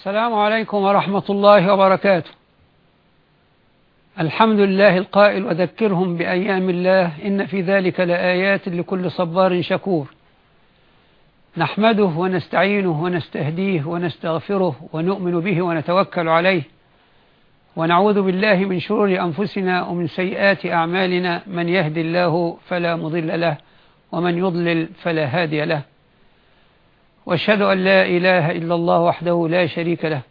السلام عليكم ورحمة الله وبركاته. الحمد لله القائل وذكرهم بأيام الله إن في ذلك لآيات لكل صبار شكور. نحمده ونستعينه ونستهديه ونستغفره ونؤمن به ونتوكل عليه. ونعوذ بالله من شرور أنفسنا ومن سيئات أعمالنا. من يهد الله فلا مضل له ومن يضلل فلا هادي له. وأشهد أن لا إله إلا الله وحده لا شريك له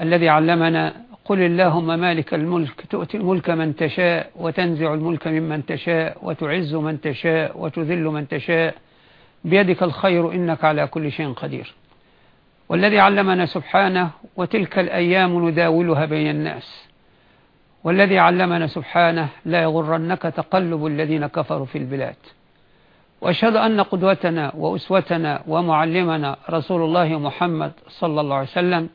الذي علمنا. قل اللهم مالك الملك تؤتي الملك من تشاء وتنزع الملك ممن تشاء وتعز من تشاء وتذل من تشاء. بيدك الخير إنك على كل شيء قدير. والذي علمنا سبحانه وتلك الأيام نداولها بين الناس. والذي علمنا سبحانه لا يغرنك تقلب الذين كفروا في البلاد. وأشهد أن قدوتنا وأسوتنا ومعلمنا رسول الله محمد صلى الله عليه وسلم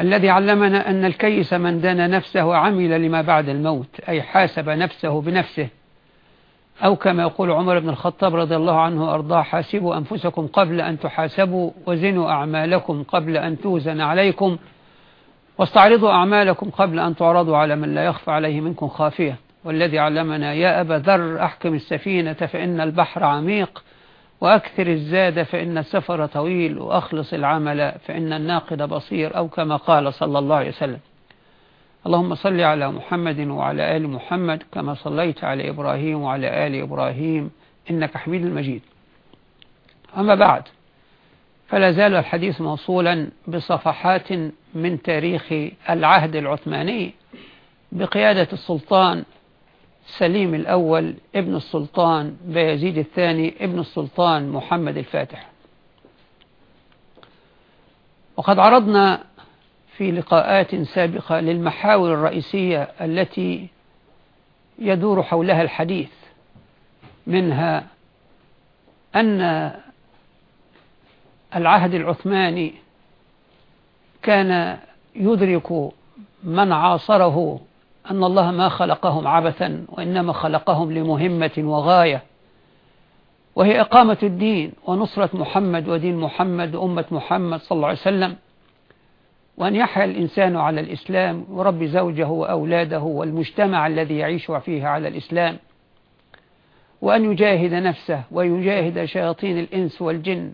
الذي علمنا أن الكيس من دان نفسه وعمل لما بعد الموت أي حاسب نفسه بنفسه. أو كما يقول عمر بن الخطاب رضي الله عنه وأرضاه حاسبوا أنفسكم قبل أن تحاسبوا وزنوا أعمالكم قبل أن توزن عليكم واستعرضوا أعمالكم قبل أن تعرضوا على من لا يخفى عليه منكم خافية. والذي علمنا يا أبا ذر أحكم السفينة فإن البحر عميق وأكثر الزاد فإن السفر طويل وأخلص العمل فإن الناقد بصير أو كما قال صلى الله عليه وسلم. اللهم صل على محمد وعلى آل محمد كما صليت على إبراهيم وعلى آل إبراهيم إنك حميد مجيد. أما بعد فلا زال الحديث موصولا بصفحات من تاريخ العهد العثماني بقيادة السلطان سليم الأول ابن السلطان بيزيد الثاني ابن السلطان محمد الفاتح. وقد عرضنا في لقاءات سابقة للمحاور الرئيسية التي يدور حولها الحديث منها أن العهد العثماني كان يدرك من عاصره أن الله ما خلقهم عبثا وإنما خلقهم لمهمة وغاية وهي إقامة الدين ونصرة محمد ودين محمد وأمة محمد صلى الله عليه وسلم وأن يحيا الإنسان على الإسلام ورب زوجه وأولاده والمجتمع الذي يعيش فيه على الإسلام وأن يجاهد نفسه ويجاهد شياطين الإنس والجن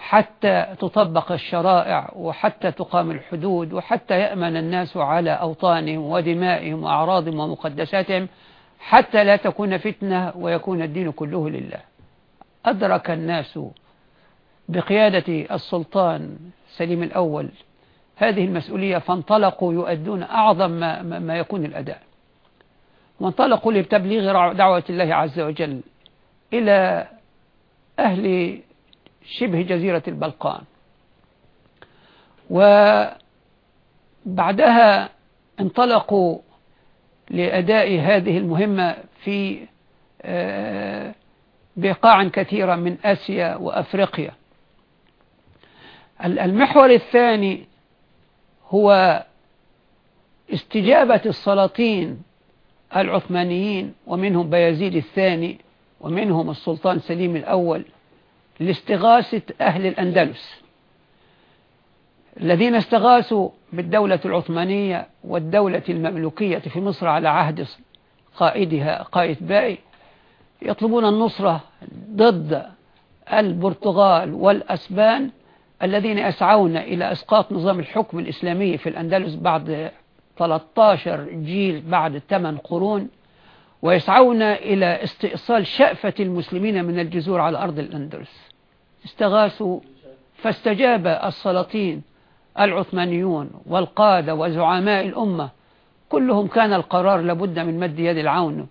حتى تطبق الشرائع وحتى تقام الحدود وحتى يأمن الناس على أوطانهم ودمائهم وأعراضهم ومقدساتهم حتى لا تكون فتنة ويكون الدين كله لله. أدرك الناس بقيادة السلطان سليم الأول هذه المسؤولية فانطلقوا يؤدون أعظم ما, ما يكون الأداء. وانطلقوا لتبليغ دعوة الله عز وجل إلى أهل شبه جزيرة البلقان. وبعدها انطلقوا لأداء هذه المهمة في آه، بقاع كثيرة من آسيا وأفريقيا. المحور الثاني هو استجابة السلاطين العثمانيين ومنهم بيزيد الثاني ومنهم السلطان سليم الأول لاستغاثة أهل الأندلس الذين استغاثوا بالدولة العثمانية والدولة المملوكية في مصر على عهد قائدها قائد باي يطلبون النصرة ضد البرتغال والأسبان الذين يسعون إلى إسقاط نظام الحكم الإسلامي في الأندلس بعد 13 جيل بعد 8 قرون ويسعون إلى استئصال شأفة المسلمين من الجذور على أرض الأندلس. استغاثوا فاستجاب السلاطين العثمانيون والقادة وزعماء الأمة. كلهم كان القرار لابد من مد يد العون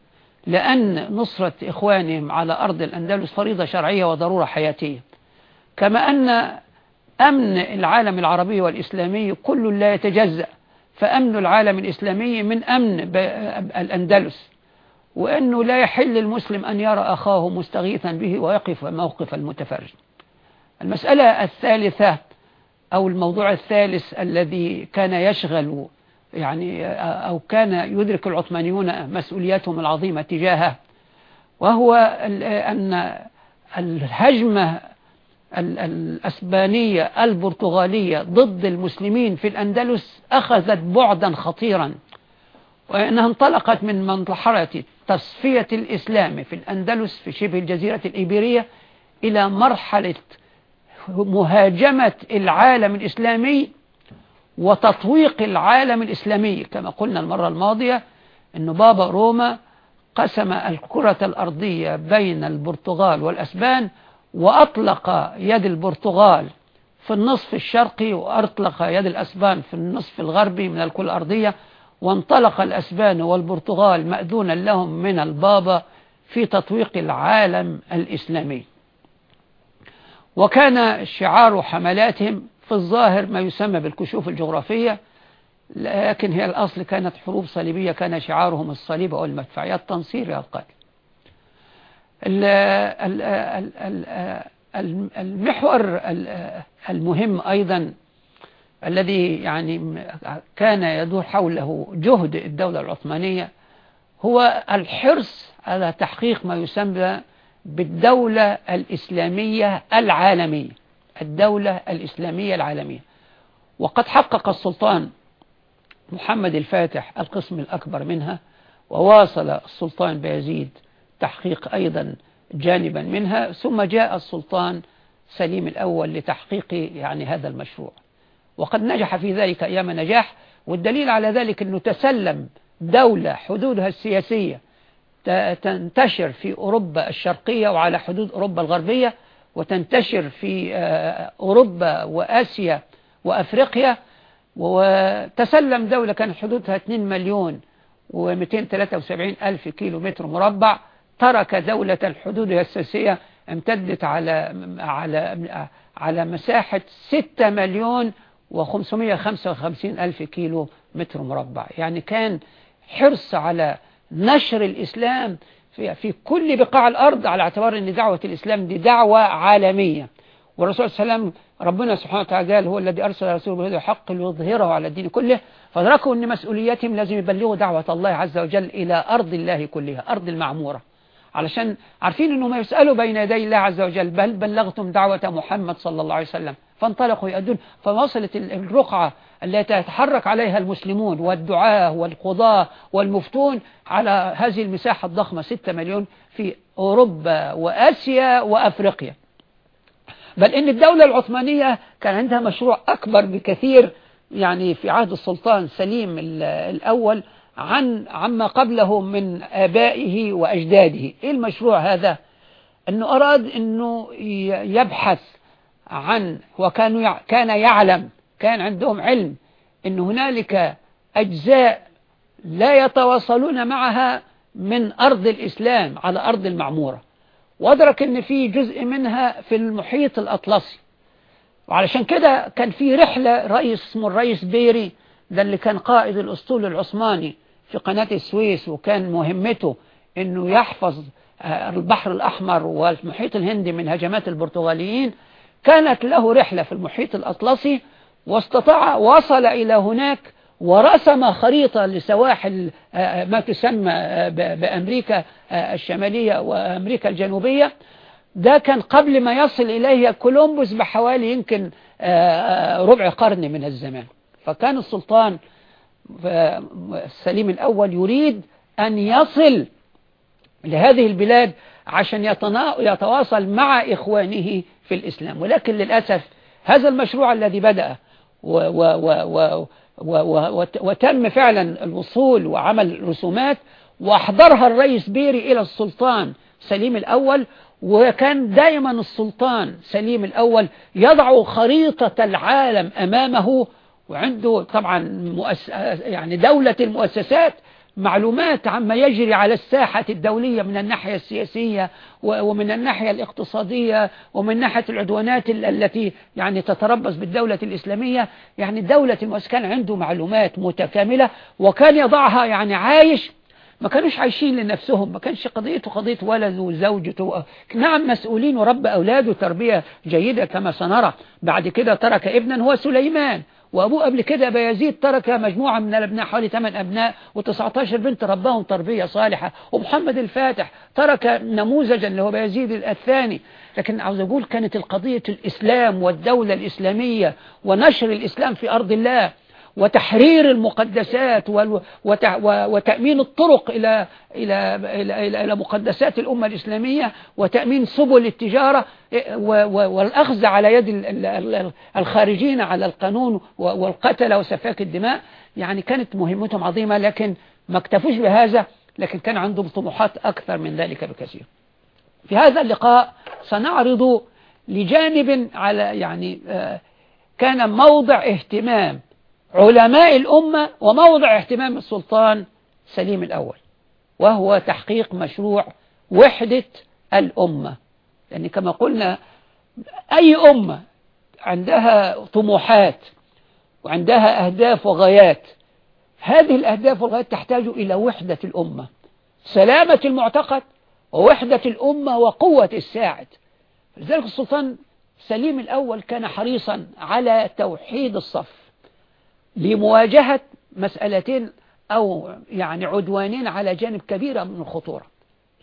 لأن نصرة إخوانهم على أرض الأندلس فريضة شرعية وضرورة حياتية. كما أن أمن العالم العربي والإسلامي كل لا يتجزأ فأمن العالم الإسلامي من أمن الأندلس. وأنه لا يحل المسلم أن يرى أخاه مستغيثا به ويقف موقف المتفرج. المسألة الثالثة أو الموضوع الثالث الذي كان يشغل يعني أو كان يدرك العثمانيون مسؤولياتهم العظيمة تجاهه وهو أن الهجمة الأسبانية البرتغالية ضد المسلمين في الأندلس أخذت بعدا خطيرا وأنها انطلقت من مرحلة تصفية الإسلام في الأندلس في شبه الجزيرة الإيبيرية إلى مرحلة مهاجمة العالم الإسلامي وتطويق العالم الإسلامي. كما قلنا المرة الماضية أن بابا روما قسم الكرة الأرضية بين البرتغال والأسبان وأطلق يد البرتغال في النصف الشرقي وأطلق يد الأسبان في النصف الغربي من الكرة الأرضية. وانطلق الأسبان والبرتغال مأذونا لهم من البابا في تطويق العالم الإسلامي. وكان شعار حملاتهم في الظاهر ما يسمى بالكشوف الجغرافية لكن هي الأصل كانت حروب صليبية كان شعارهم الصليب أو المدفع يا التنصير يا القتل. المحور المهم أيضا الذي يعني كان يدور حوله جهد الدولة العثمانية هو الحرص على تحقيق ما يسمى بالدولة الإسلامية العالمية الدولة الإسلامية العالمية. وقد حقق السلطان محمد الفاتح القسم الأكبر منها وواصل السلطان بايزيد تحقيق أيضا جانبا منها ثم جاء السلطان سليم الأول لتحقيق يعني هذا المشروع. وقد نجح في ذلك أيام نجاح والدليل على ذلك أنه تسلم دولة حدودها السياسية تنتشر في أوروبا الشرقية وعلى حدود أوروبا الغربية وتنتشر في آه، أوروبا وآسيا وأفريقيا وتسلم دولة كان حدودها 2 مليون و273 ألف كيلو متر مربع ترك دولة حدودها السياسية امتدت على على على مساحة 6 مليون و555 ألف كيلو متر مربع. يعني كان حرص على نشر الإسلام في, في كل بقاع الأرض على اعتبار أن دعوة الإسلام دي دعوة عالمية. والرسول صلى الله عليه وسلم ربنا سبحانه وتعالى قال هو الذي أرسل رسوله بهذا الحق ليظهره على الدين كله. فأدركوا أن مسؤوليتهم لازم يبلغوا دعوة الله عز وجل إلى أرض الله كلها أرض المعمورة. علشان عارفين أنهم يسألوا بين يدي الله عز وجل بل بلغتم دعوة محمد صلى الله عليه وسلم. فانطلقوا يأدون فوصلت الرقعة التي يتحرك عليها المسلمون والدعاة والقضاة والمفتون على هذه المساحة الضخمة 6 مليون في أوروبا وآسيا وأفريقيا. بل إن الدولة العثمانية كان عندها مشروع أكبر بكثير يعني في عهد السلطان سليم الأول عن عما قبله من آبائه وأجداده. إيه المشروع هذا؟ أنه أراد أنه يبحث عن وكان كان يعلم كان عندهم علم أن هنالك أجزاء لا يتواصلون معها من أرض الإسلام على أرض المعمورة. وأدرك أن في جزء منها في المحيط الأطلسي. وعلشان كده كان في رحلة رئيس اسمه الرئيس بيري ده اللي كان قائد الأسطول العثماني في قناة السويس وكان مهمته أنه يحفظ آه، البحر الأحمر والمحيط الهندي من هجمات البرتغاليين. كانت له رحلة في المحيط الأطلسي واستطاع وصل إلى هناك ورسم خريطة لسواحل آه، آه، ما تسمى آه، بأمريكا الشمالية وأمريكا الجنوبية. ده كان قبل ما يصل إليه كولومبوس بحوالي يمكن ربع قرن من الزمان. فكان السلطان سليم الأول يريد أن يصل لهذه البلاد عشان يتواصل مع إخوانه في الإسلام. ولكن للأسف هذا المشروع الذي بدأ و و و و وتم فعلا الوصول وعمل رسومات وأحضرها الرئيس بيري إلى السلطان سليم الأول وكان دائما السلطان سليم الأول يضع خريطة العالم أمامه وعنده طبعا مؤس... يعني دولة المؤسسات معلومات عما يجري على الساحة الدولية من الناحية السياسية ومن الناحية الاقتصادية ومن ناحية العدوانات التي يعني تتربص بالدولة الإسلامية. يعني دولة كان عنده معلومات متكاملة وكان يضعها يعني عايش. ما كانوش عايشين لنفسهم ما كانش قضيته قضية ولده وزوجته. نعم مسؤولين ورب أولاده تربية جيدة كما سنرى. بعد كده ترك ابنا هو سليمان. وأبوه قبل كده بيزيد ترك مجموعة من الأبناء حوالي 8 أبناء و19 بنت رباهم تربية صالحة. ومحمد الفاتح ترك نموذجا اللي هو بيزيد الثاني. لكن عاوز أقول كانت القضية الإسلام والدولة الإسلامية ونشر الإسلام في أرض الله. وتحرير المقدسات وتأمين الطرق إلى إلى إلى إلى مقدسات الأمة الإسلامية وتأمين سبل التجارة والأخذ على يد الخارجين على القانون والقتل وسفاك الدماء. يعني كانت مهمتهم عظيمة لكن ما اكتفوش بهذا لكن كان عندهم طموحات أكثر من ذلك بكثير. في هذا اللقاء سنعرض لجانب على يعني آه، كان موضع اهتمام علماء الأمة وموضع اهتمام السلطان سليم الأول وهو تحقيق مشروع وحدة الأمة. لأن يعني كما قلنا أي أمة عندها طموحات وعندها أهداف وغايات هذه الأهداف والغايات تحتاج إلى وحدة الأمة. سلامة المعتقد ووحدة الأمة وقوة الساعد. لذلك السلطان سليم الأول كان حريصا على توحيد الصف. لمواجهة مسألتين أو يعني عدوانين على جانب كبيرة من الخطورة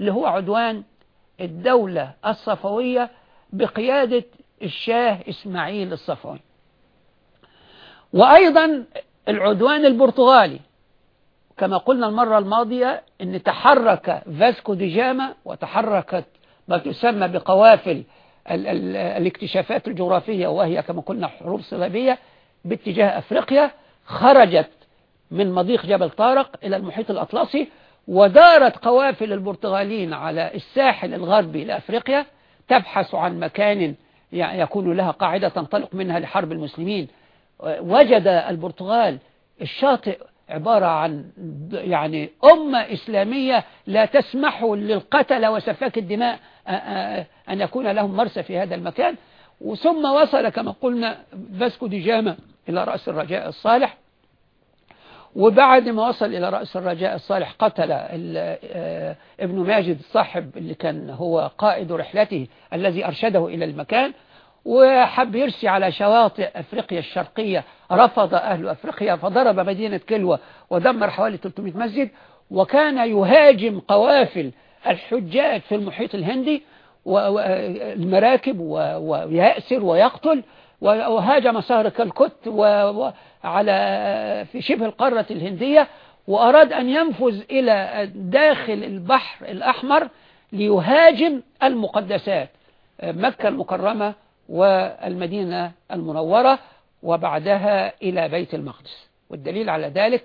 اللي هو عدوان الدولة الصفوية بقيادة الشاه إسماعيل الصفوي. وأيضا العدوان البرتغالي كما قلنا المرة الماضية أن تحرك فاسكو دي جاما وتحركت ما تسمى بقوافل ال ال الاكتشافات الجغرافية وهي كما قلنا حروب صليبية باتجاه أفريقيا خرجت من مضيق جبل طارق إلى المحيط الأطلسي ودارت قوافل البرتغاليين على الساحل الغربي لأفريقيا تبحث عن مكان يكون لها قاعدة تنطلق منها لحرب المسلمين. وجد البرتغال الشاطئ عبارة عن يعني أمة إسلامية لا تسمح للقتل وسفاك الدماء أن يكون لهم مرسى في هذا المكان. وثم وصل كما قلنا فاسكو دي جاما إلى رأس الرجاء الصالح. وبعد ما وصل إلى رأس الرجاء الصالح قتل آه، ابن ماجد صاحب اللي كان هو قائد رحلته الذي أرشده إلى المكان. وحب يرسي على شواطئ أفريقيا الشرقية رفض أهل أفريقيا فضرب مدينة كلوة ودمر حوالي 300 مسجد. وكان يهاجم قوافل الحجاج في المحيط الهندي والمراكب ويأسر ويقتل. وهاجم سهر كالكت وعلى في شبه القارة الهندية وأراد أن ينفذ إلى داخل البحر الأحمر ليهاجم المقدسات مكة المكرمة والمدينة المنورة وبعدها إلى بيت المقدس. والدليل على ذلك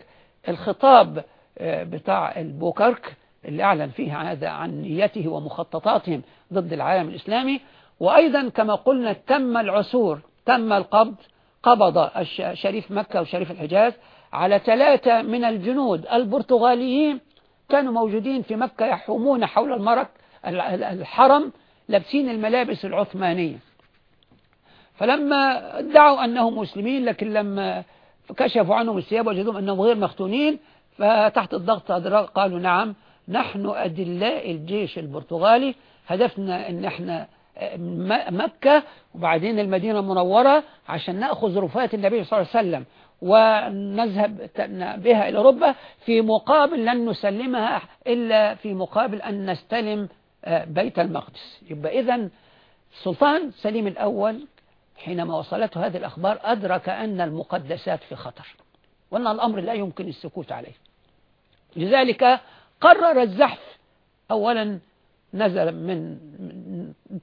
الخطاب بتاع البوكرك اللي أعلن فيه هذا عن نيته ومخططاتهم ضد العالم الإسلامي. وأيضا كما قلنا تم العثور تم القبض قبض شريف مكة وشريف الحجاز على ثلاثة من الجنود. البرتغاليين كانوا موجودين في مكة يحومون حول المرك الحرم لابسين الملابس العثمانية. فلما ادعوا أنهم مسلمين لكن لما كشفوا عنهم الثياب وجدوا أنهم غير مختونين فتحت الضغط قالوا نعم نحن أدلاء الجيش البرتغالي هدفنا أن إحنا مكة وبعدين المدينة المنورة عشان نأخذ رفات النبي صلى الله عليه وسلم ونذهب بها إلى أوروبا في مقابل لن نسلمها إلا في مقابل أن نستلم آه، بيت المقدس. يبقى إذا السلطان سليم الأول حينما وصلته هذه الأخبار أدرك أن المقدسات في خطر وأن الأمر لا يمكن السكوت عليه. لذلك قرر الزحف. أولا نزل من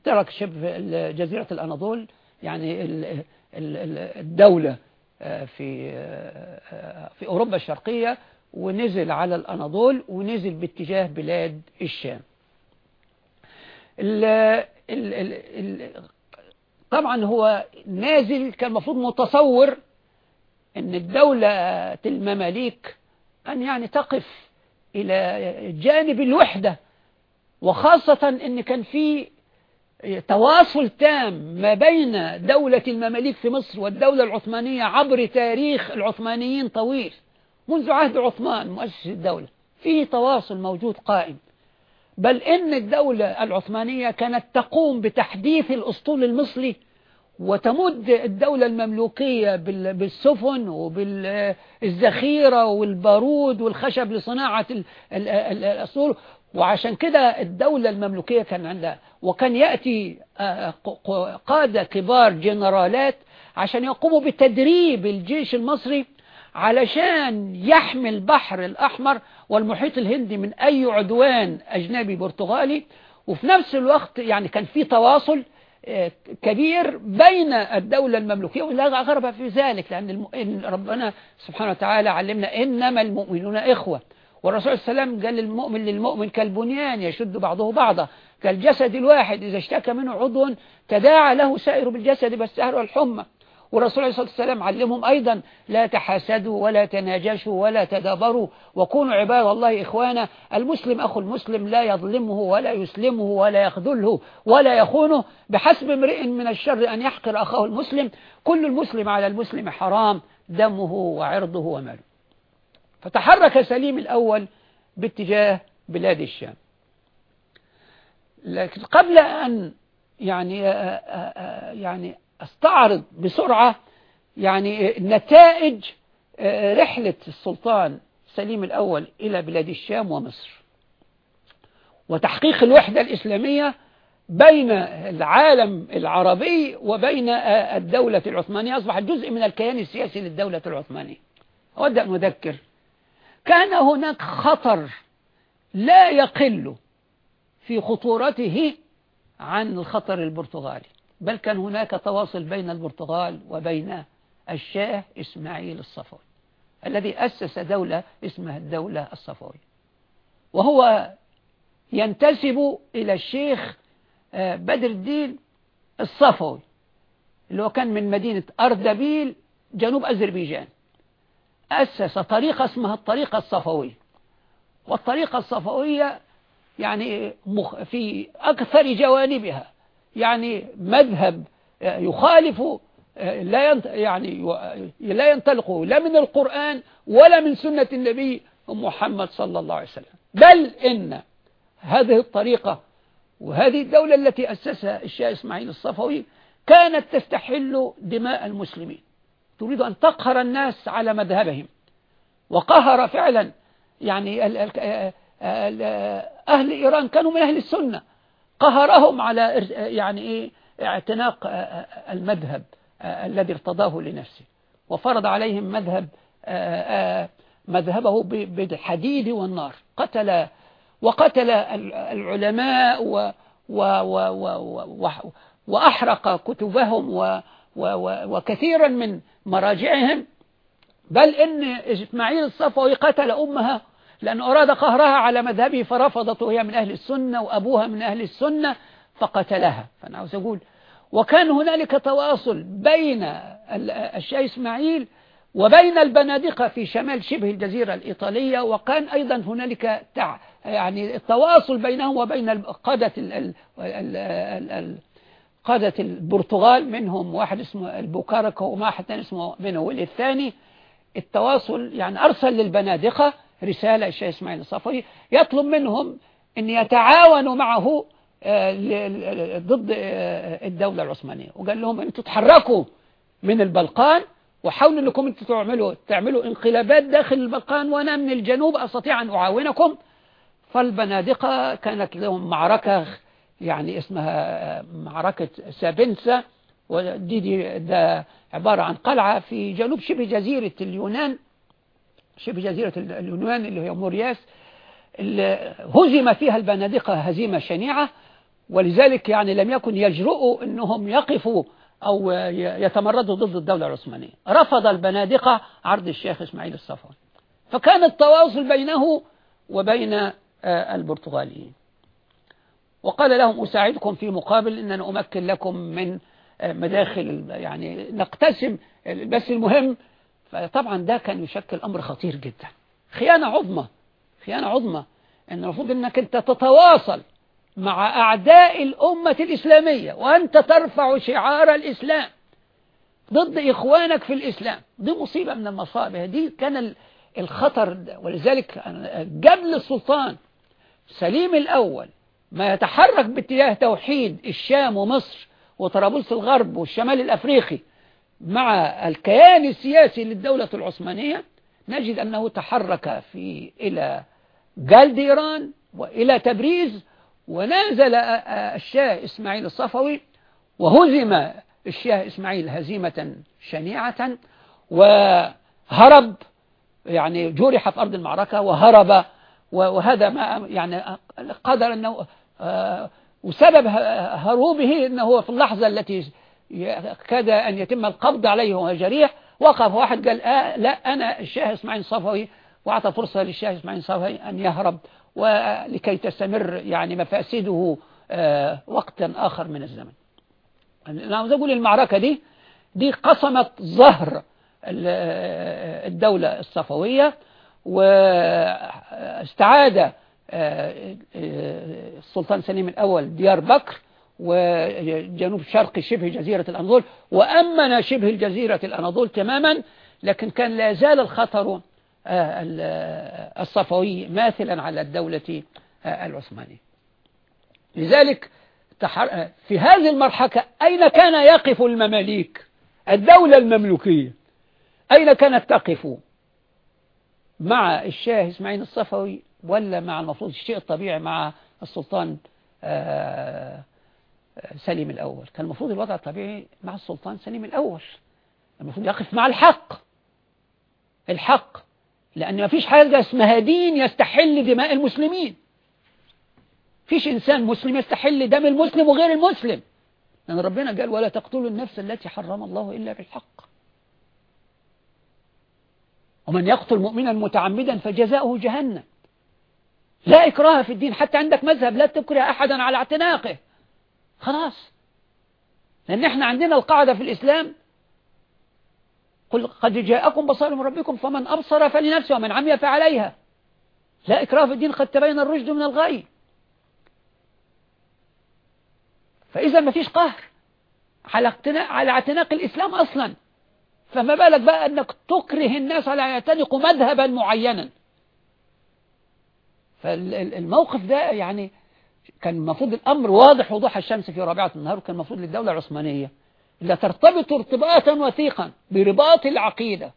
ترك شبه جزيرة الأناضول يعني الدولة آه، في آه، في أوروبا الشرقية ونزل على الأناضول ونزل باتجاه بلاد الشام. ال ال ال طبعا هو نازل كان المفروض متصور إن الدولة المماليك أن يعني تقف إلى جانب الوحدة وخاصة إن كان في تواصل تام ما بين دولة المماليك في مصر والدولة العثمانية عبر تاريخ العثمانيين طويل. منذ عهد عثمان مؤسس الدولة في تواصل موجود قائم. بل إن الدولة العثمانية كانت تقوم بتحديث الأسطول المصري وتمد الدولة المملوكية بالسفن وبالذخيرة والبارود والخشب لصناعة الأسطول. وعشان كده الدولة المملوكية كان عندها وكان يأتي آه، قادة كبار جنرالات عشان يقوموا بتدريب الجيش المصري علشان يحمي البحر الأحمر والمحيط الهندي من أي عدوان أجنبي برتغالي. وفي نفس الوقت يعني كان في تواصل آه، كبير بين الدولة المملوكية ولا غرب في ذلك لأن ربنا سبحانه وتعالى علمنا إنما المؤمنون إخوة. والرسول صلى الله عليه وسلم قال للمؤمن للمؤمن كالبنيان يشد بعضه بعضا. كالجسد الواحد إذا اشتكى منه عضو تداعى له سائر بالجسد بالسهر والحمى. والرسول عليه الصلاة والسلام علمهم أيضا لا تحاسدوا ولا تناجشوا ولا تدابروا وكونوا عباد الله إخوانا. المسلم أخو المسلم لا يظلمه ولا يسلمه ولا يخذله ولا يخونه بحسب امرئ من الشر أن يحقر أخاه المسلم. كل المسلم على المسلم حرام دمه وعرضه وماله. فتحرك سليم الأول باتجاه بلاد الشام. لكن قبل أن يعني يعني أستعرض بسرعة يعني نتائج رحلة السلطان سليم الأول إلى بلاد الشام ومصر. وتحقيق الوحدة الإسلامية بين العالم العربي وبين الدولة العثمانية. أصبح جزء من الكيان السياسي للدولة العثمانية. أود أن أذكر كان هناك خطر لا يقل في خطورته عن الخطر البرتغالي بل كان هناك تواصل بين البرتغال وبين الشاه إسماعيل الصفوي الذي أسس دولة اسمها الدولة الصفوية. وهو ينتسب إلى الشيخ آه، بدر الدين الصفوي اللي هو كان من مدينة أردبيل جنوب أذربيجان. أسس طريقة اسمها الطريقة الصفوية. والطريقة الصفوية يعني في أكثر جوانبها. يعني مذهب يخالف لا يعني لا ينطلق لا من القرآن ولا من سنة النبي محمد صلى الله عليه وسلم. بل إن هذه الطريقة وهذه الدولة التي أسسها الشاه إسماعيل الصفوي كانت تستحل دماء المسلمين. تريد أن تقهر الناس على مذهبهم. وقهر فعلا. يعني أهل إيران كانوا من أهل السنة. قهرهم على يعني إيه؟ اعتناق المذهب الذي ارتضاه لنفسه. وفرض عليهم مذهب مذهبه بالحديد والنار. قتل وقتل العلماء و و و و وأحرق كتبهم و وكثيرا من مراجعهم بل إن إسماعيل الصفوي قتل أمها لأنه أراد قهرها على مذهبه فرفضت وهي من أهل السنة وأبوها من أهل السنة فقتلها. فأنا عاوز أقول وكان هنالك تواصل بين الشاه إسماعيل وبين البنادقة في شمال شبه الجزيرة الإيطالية وكان أيضا هنالك تع يعني التواصل بينهم وبين قادة قادة البرتغال منهم واحد اسمه البوكارك وواحد اسمه بنويل الثاني التواصل يعني أرسل للبنادقة رسالة الشيخ إسماعيل الصفوي يطلب منهم أن يتعاونوا معه آه، ضد آه، الدولة العثمانية. وقال لهم أنتم تحركوا من البلقان وحاولوا أنكم أنتم تعملوا تعملوا انقلابات داخل البلقان وأنا من الجنوب أستطيع أن أعاونكم. فالبنادقة كانت لهم معركة يعني اسمها آه، معركة سابنسا ودي دي ده عبارة عن قلعة في جنوب شبه جزيرة اليونان شبه جزيرة اليونان اللي هي مورياس اللي هزم فيها البنادقة هزيمة شنيعة ولذلك يعني لم يكن يجرؤوا أنهم يقفوا أو يتمردوا ضد الدولة العثمانية. رفض البنادقة عرض الشيخ إسماعيل الصفوي. فكان التواصل بينه وبين آه، البرتغاليين. وقال لهم أساعدكم في مقابل أن أنا أمكن لكم من آه، مداخل يعني نقتسم بس المهم فطبعا ده كان يشكل أمر خطير جدا. خيانة عظمى خيانة عظمى أن المفروض أنك أنت تتواصل مع أعداء الأمة الإسلامية وأنت ترفع شعار الإسلام ضد إخوانك في الإسلام. دي مصيبة من المصائب. دي كان الخطر ولذلك قبل السلطان سليم الأول ما يتحرك باتجاه توحيد الشام ومصر وطرابلس الغرب والشمال الأفريقي مع الكيان السياسي للدولة العثمانية نجد أنه تحرك في إلى جلد إيران وإلى تبريز ونازل الشاه إسماعيل الصفوي وهزم الشاه إسماعيل هزيمة شنيعة وهرب يعني جرح في أرض المعركة وهرب وهذا ما يعني قدر أنه وسبب هروبه أنه في اللحظة التي كاد أن يتم القبض عليه وهو جريح وقف واحد قال آه لا أنا الشاه إسماعيل الصفوي وأعطى فرصة للشاه إسماعيل الصفوي أن يهرب ولكي تستمر يعني مفاسده آه وقتا آخر من الزمن. أنا عاوز أقول المعركة دي دي قصمت ظهر الدولة الصفوية واستعاد آه، آه، السلطان سليم الأول ديار بكر وجنوب شرق شبه جزيرة الأناضول. وأمن شبه الجزيرة الأناضول تماما لكن كان لا زال الخطر آه، الصفوي ماثلا على الدولة العثمانية. لذلك في هذه المرحلة أين كان يقف المماليك؟ الدولة المملوكية. أين كانت تقف؟ مع الشاه إسماعيل الصفوي ولا مع المفروض الشيء الطبيعي مع السلطان آه، سليم الأول. كان المفروض الوضع الطبيعي مع السلطان سليم الأول. المفروض يقف مع الحق. الحق. لأن ما فيش حاجة اسمها دين يستحل دماء المسلمين. فيش إنسان مسلم يستحل دم المسلم وغير المسلم. لأن ربنا قال ولا تقتلوا النفس التي حرم الله إلا بالحق. ومن يقتل مؤمنا متعمدا فجزاؤه جهنم. لا إكراه في الدين. حتى عندك مذهب لا تكره أحدا على اعتناقه. خلاص. لأن إحنا عندنا القاعدة في الإسلام. قل قد جاءكم بصائر من ربكم فمن أبصر فلنفسه ومن عمي فعليها. لا إكراه في الدين قد تبين الرشد من الغي. فإذا ما فيش قهر على على اعتناق الإسلام أصلا. فما بالك بقى أنك تكره الناس على يعتنقوا مذهبا معينا. فالموقف ده يعني كان المفروض الأمر واضح وضوح الشمس في رابعة النهار وكان المفروض للدولة العثمانية. لا ترتبط ارتباطا وثيقا برباط العقيدة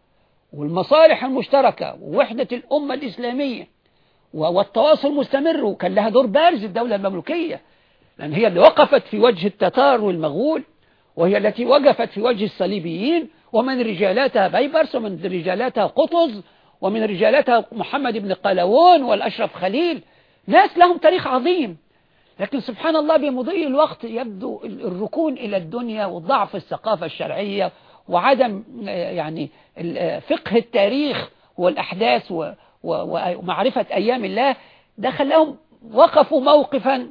والمصالح المشتركة ووحدة الأمة الإسلامية والتواصل مستمر وكان لها دور بارز الدولة المملوكية لأن هي اللي وقفت في وجه التتار والمغول وهي التي وقفت في وجه الصليبيين ومن رجالاتها بيبرس ومن رجالاتها قطز ومن رجالاتها محمد بن قلاوون والأشرف خليل. ناس لهم تاريخ عظيم. لكن سبحان الله بمضي الوقت يبدو الركون إلى الدنيا وضعف الثقافة الشرعية وعدم يعني فقه التاريخ والأحداث ومعرفة أيام الله ده خلاهم وقفوا موقفا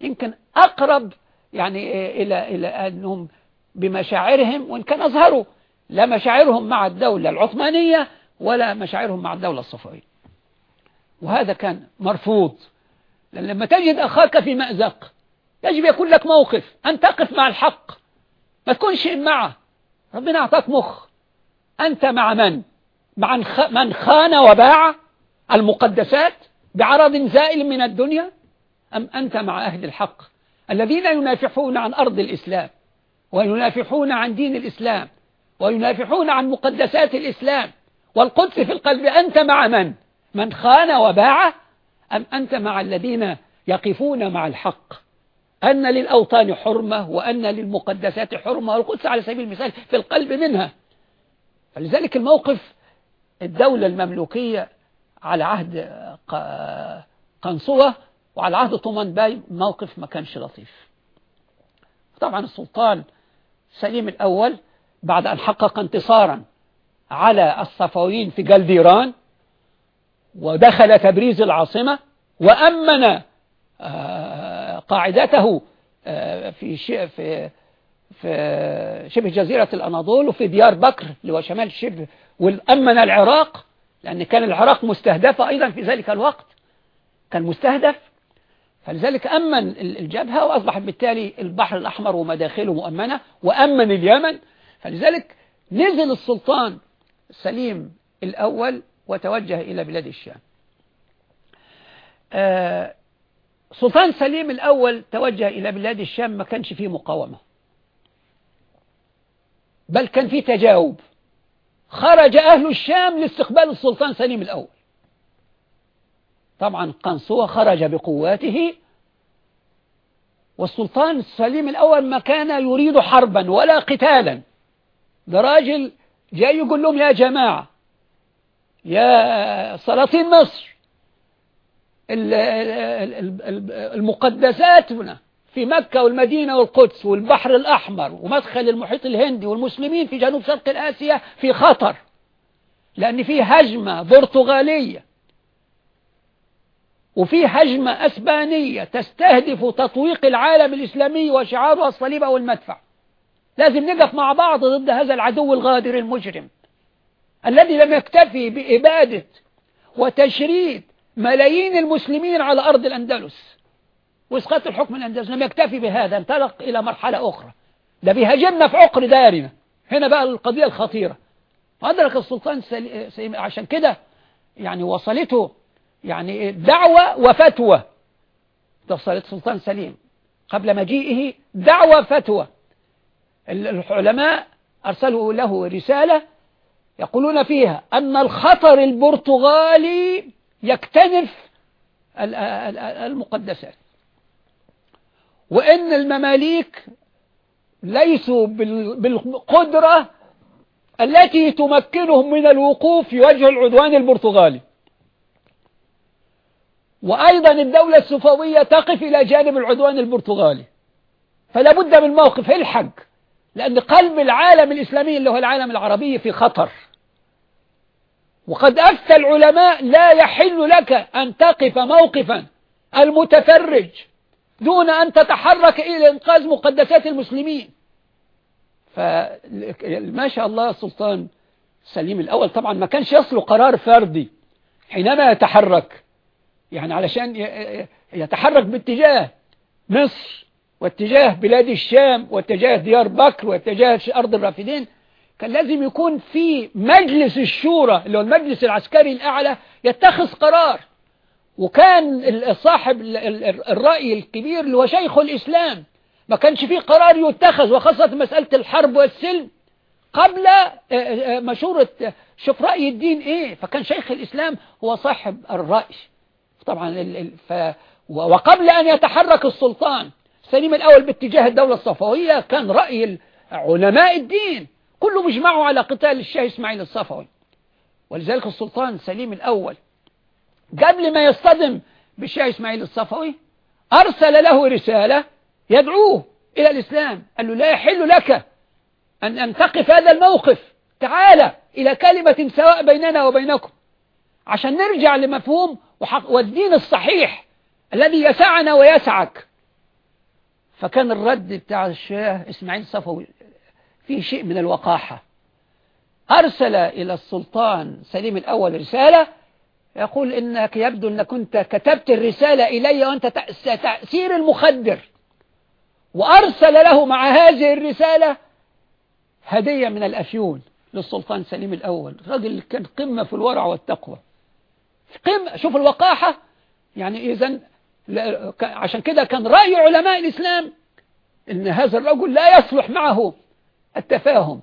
يمكن أقرب يعني إلى إلى أنهم بمشاعرهم وإن كان أظهروا لا مشاعرهم مع الدولة العثمانية ولا مشاعرهم مع الدولة الصفوية. وهذا كان مرفوض. لأن لما تجد أخاك في مأزق يجب يكون لك موقف أن تقف مع الحق. ما تكونش معه. ربنا أعطاك مخ. أنت مع من؟ مع من خان وباع المقدسات بعرض زائل من الدنيا؟ أم أنت مع أهل الحق الذين ينافحون عن أرض الإسلام وينافحون عن دين الإسلام وينافحون عن مقدسات الإسلام؟ والقدس في القلب أنت مع من؟ من خان وباع؟ أم أنت مع الذين يقفون مع الحق؟ أن للأوطان حرمة وأن للمقدسات حرمة والقدس على سبيل المثال في القلب منها. فلذلك الموقف الدولة المملوكية على عهد قنصوة وعلى عهد طومان باي موقف ما كانش لطيف. طبعا السلطان سليم الأول بعد أن حقق انتصارا. على الصفويين في جلديران ودخل تبريز العاصمة وأمن آه، قاعدته آه، في في في شبه جزيرة الأناضول وفي ديار بكر اللي هو شمال شبه وأمن العراق لأن كان العراق مستهدفة أيضا في ذلك الوقت كان مستهدف. فلذلك أمن الجبهة وأصبح بالتالي البحر الأحمر ومداخله مؤمنة وأمن اليمن. فلذلك نزل السلطان سليم الأول وتوجه إلى بلاد الشام. آه، سلطان سليم الأول توجه إلى بلاد الشام ما كانش فيه مقاومة. بل كان في تجاوب. خرج أهل الشام لاستقبال السلطان سليم الأول. طبعا قنصوة خرج بقواته. والسلطان سليم الأول ما كان يريد حربا ولا قتالا. ده راجل جاي يقول لهم يا جماعة يا سلاطين مصر المقدسات هنا في مكة والمدينة والقدس والبحر الأحمر ومدخل المحيط الهندي والمسلمين في جنوب شرق آسيا في خطر لأن في هجمة برتغالية. وفي هجمة أسبانية تستهدف تطويق العالم الإسلامي وشعارها الصليب والمدفع. لازم نقف مع بعض ضد هذا العدو الغادر المجرم الذي لم يكتفي بإبادة وتشريد ملايين المسلمين على أرض الأندلس. وإسقاط الحكم الأندلس لم يكتفي بهذا انطلق إلى مرحلة أخرى. ده بيهاجمنا في عقر دارنا. هنا بقى القضية الخطيرة. أدرك السلطان سليم عشان كده يعني وصلته يعني دعوة وفتوى. وصلت السلطان سليم. قبل مجيئه دعوة فتوى. العلماء أرسلوا له رسالة يقولون فيها أن الخطر البرتغالي يكتنف المقدسات وإن المماليك ليسوا بالقدرة التي تمكنهم من الوقوف في وجه العدوان البرتغالي. وأيضا الدولة السفوية تقف إلى جانب العدوان البرتغالي فلا بد من موقف الحق. لأن قلب العالم الإسلامي اللي هو العالم العربي في خطر. وقد أفتى العلماء لا يحل لك أن تقف موقفا المتفرج دون أن تتحرك إلى إنقاذ مقدسات المسلمين. فما شاء الله السلطان سليم الأول طبعا ما كانش يصل قرار فردي حينما يتحرك. يعني علشان يتحرك باتجاه مصر. واتجاه بلاد الشام واتجاه ديار بكر واتجاه أرض الرافدين كان لازم يكون في مجلس الشورى اللي هو المجلس العسكري الأعلى يتخذ قرار. وكان صاحب الرأي الكبير اللي هو شيخ الإسلام ما كانش فيه قرار يتخذ وخاصة مسألة الحرب والسلم قبل مشورة شوف رأي الدين إيه؟ فكان شيخ الإسلام هو صاحب الرأي. طبعا وقبل أن يتحرك السلطان سليم الأول باتجاه الدولة الصفوية كان رأي علماء الدين. كلهم اجمعوا على قتال الشاه إسماعيل الصفوي. ولذلك السلطان سليم الأول قبل ما يصطدم بالشاه إسماعيل الصفوي أرسل له رسالة يدعوه إلى الإسلام قال له لا يحل لك أن, أن تقف هذا الموقف. تعال إلى كلمة سواء بيننا وبينكم. عشان نرجع لمفهوم والدين الصحيح الذي يسعنا ويسعك. فكان الرد بتاع الشاه إسماعيل الصفوي فيه شيء من الوقاحة. أرسل إلى السلطان سليم الأول رسالة يقول إنك يبدو أنك كنت كتبت الرسالة إلي وأنت تأثير المخدر. وأرسل له مع هذه الرسالة هدية من الأفيون للسلطان سليم الأول. رجل كان قمة في الورع والتقوى. قمة شوف الوقاحة يعني إذا عشان كده كان رأي علماء الإسلام إن هذا الرجل لا يصلح معه التفاهم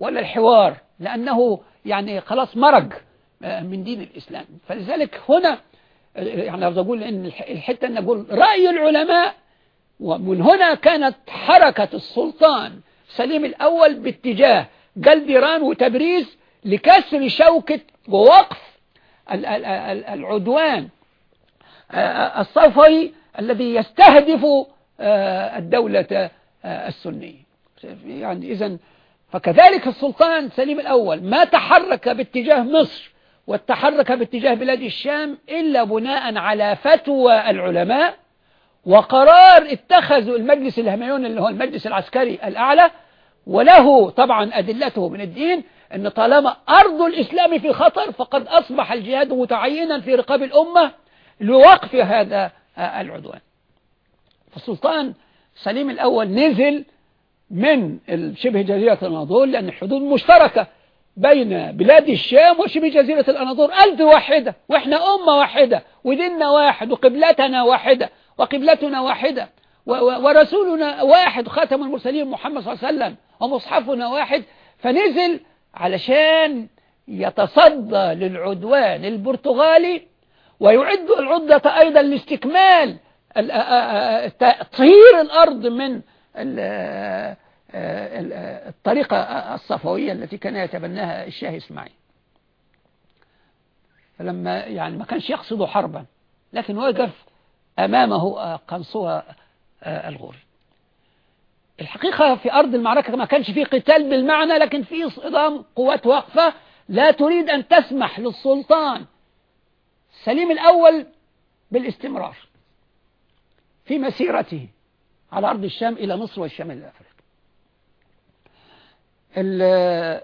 ولا الحوار لأنه يعني خلاص مرج آه، من دين الإسلام. فلذلك هنا آه، يعني أريد أقول إن الحتة أن أقول رأي العلماء ومن هنا كانت حركة السلطان سليم الأول باتجاه قلب وتبريز لكسر شوكة ووقف العدوان الصفوي الذي يستهدف الدولة السنية. يعني إذا فكذلك السلطان سليم الأول ما تحرك باتجاه مصر وتحرك باتجاه بلاد الشام إلا بناء على فتوى العلماء وقرار اتخذوا المجلس الهميون اللي هو المجلس العسكري الأعلى وله طبعا أدلته من الدين أن طالما أرض الإسلام في خطر فقد أصبح الجهاد متعينا في رقاب الأمة لوقف هذا العدوان. فالسلطان سليم الأول نزل من شبه جزيرة الأناضول لأن الحدود مشتركة بين بلاد الشام وشبه جزيرة الأناضول. أرض واحدة وإحنا أمة واحدة وديننا واحد وقبلتنا واحدة وقبلتنا واحدة ورسولنا واحد خاتم المرسلين محمد صلى الله عليه وسلم ومصحفنا واحد. فنزل علشان يتصدى للعدوان البرتغالي ويعد العدة أيضا لاستكمال تطهير الأرض من الطريقة الصفوية التي كان يتبناها الشاه إسماعيل. فلما يعني ما كانش يقصد حربا لكن وقف أمامه قنصوة الغور الحقيقة في أرض المعركة ما كانش فيه قتال بالمعنى لكن فيه صدام قوات واقفة لا تريد أن تسمح للسلطان سليم الأول بالاستمرار في مسيرته على أرض الشام إلى مصر والشمال الأفريقي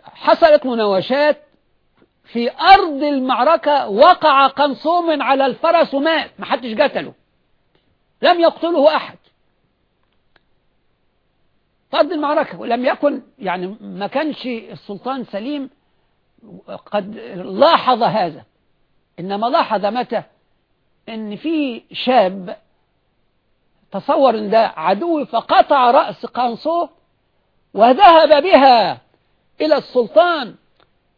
حصلت مناوشات في أرض المعركة وقع قنصوم على الفرس ومات ما حدش قتله. لم يقتله أحد. في أرض المعركة ولم يكن يعني ما كانش السلطان سليم قد لاحظ هذا. إنما لاحظ متى؟ إن في شاب تصور إن ده عدو فقطع رأس قنصوه وذهب بها إلى السلطان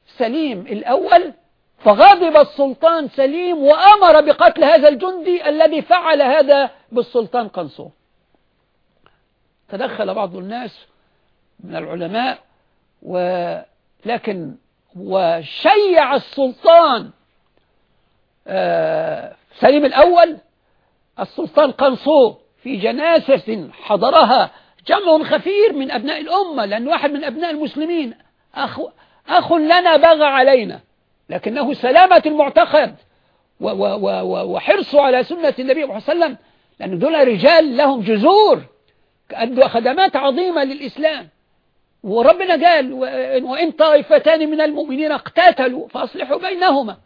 سليم الأول فغضب السلطان سليم وأمر بقتل هذا الجندي الذي فعل هذا بالسلطان قنصوه. تدخل بعض الناس من العلماء ولكن وشيع السلطان سليم الأول السلطان قنصو في جنازة حضرها جمع خفير من أبناء الأمة لأن واحد من أبناء المسلمين أخ, أخ لنا بغى علينا لكنه سلامة المعتقد وحرصه على سنة النبي صلى الله عليه وسلم لأن دول رجال لهم جذور أدوا خدمات عظيمة للإسلام. وربنا قال وإن طائفتان من المؤمنين اقتتلوا فأصلحوا بينهما.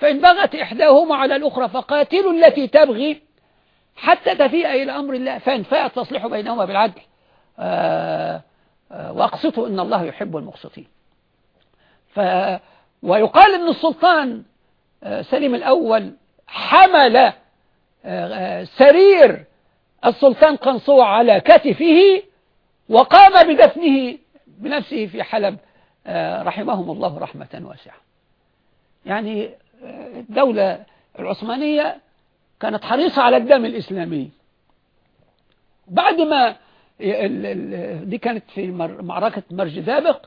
فإن بغت إحداهما على الأخرى فقاتلوا التي تبغي حتى تفيء إلى أمر الله. فإن فاءت تصلحوا بينهما بالعدل. آه، آه، واقسطوا إن الله يحب المقسطين. ف ويقال أن السلطان آه، سليم الأول حمل سرير السلطان قنصوع على كتفه وقام بدفنه بنفسه في حلب. رحمهم الله رحمة واسعة. يعني الدولة العثمانية كانت حريصة على الدم الإسلامي. بعد ما دي كانت في معركة مرج دابق